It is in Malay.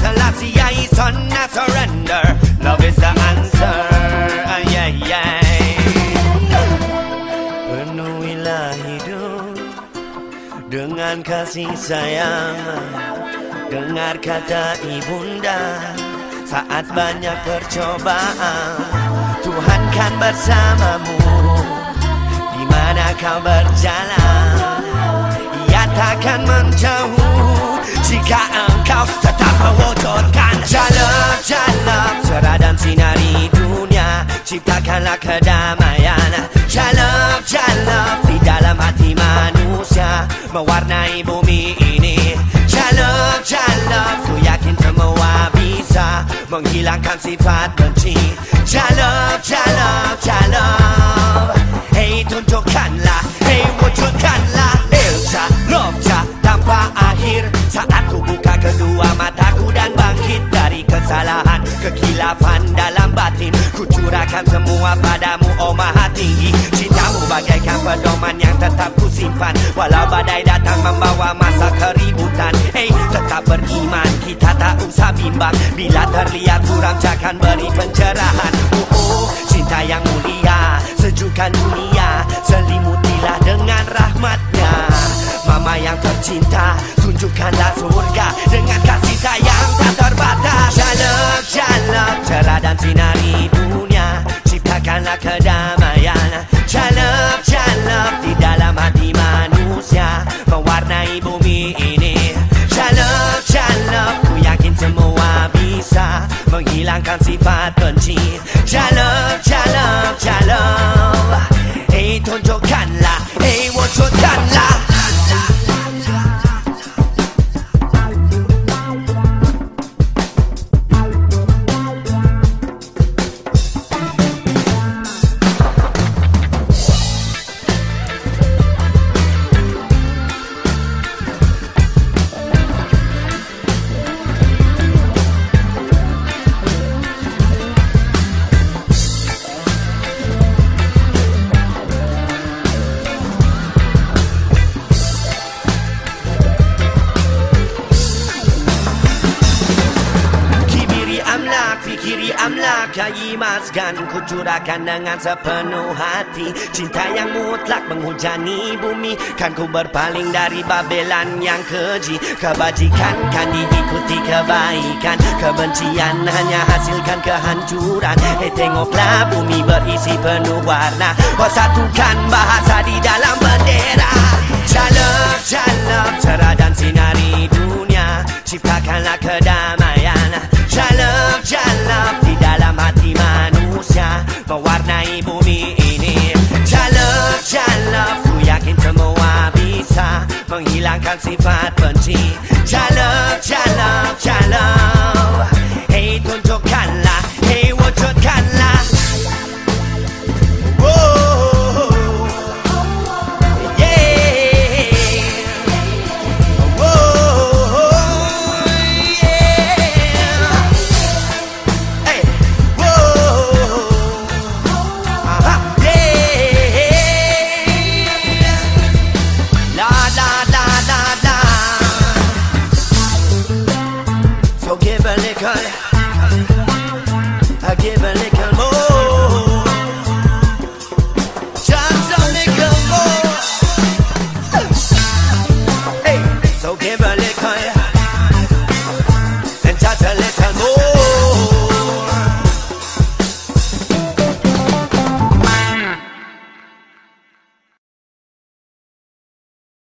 Selassie son, I surrender. Love is the answer. Uh, yeah, yeah. Penuhilah hidup dengan kasih sayang. Dengar kata ibunda saat banyak percobaan. Tuhan kan bersamamu di mana kau berjalan. Ia takkan menjauh jika engkau tetap mewujudkan Jalap, jalap, cerah dan sinari dunia Ciptakanlah kedamaian. Jalap, jalap, di dalam hati manusia Mewarnai bumi ini. Jalap, jalap, ku yakin semua bisa Menghilangkan sifat benci. Jalap, Cintamu bagaikan pedoman yang tetap ku simpan. Walau badai datang membawa masa keributan. Hey tetap beriman kita tak usah bimbang. Bila terlihat kurang jangan beri pencerahan. Oh oh cinta yang mulia Sejukkan dunia. Selimutilah dengan rahmatnya. Mama yang tercinta Tunjukkanlah surga. Dengan kasih sayang tak terbatas. Jalap, jalap Cerah dan sinari bisa Menghilangkan sifat benci Jalap, jalap, Kayi masgan, ku curahkan dengan sepenuh hati. Cinta yang mutlak menghujani bumi Kan ku berpaling dari babelan yang keji. Kebajikan kan diikuti kebaikan Kebencian hanya hasilkan kehancuran. Eh tengoklah bumi berisi penuh warna Oh satukan bahasa di dalam bendera. Jalap, jalap, cerah dan sinari dunia Ciptakanlah kedamaian bisa Menghilangkan sifat benci Jalap, jalap, give a little. I give a little.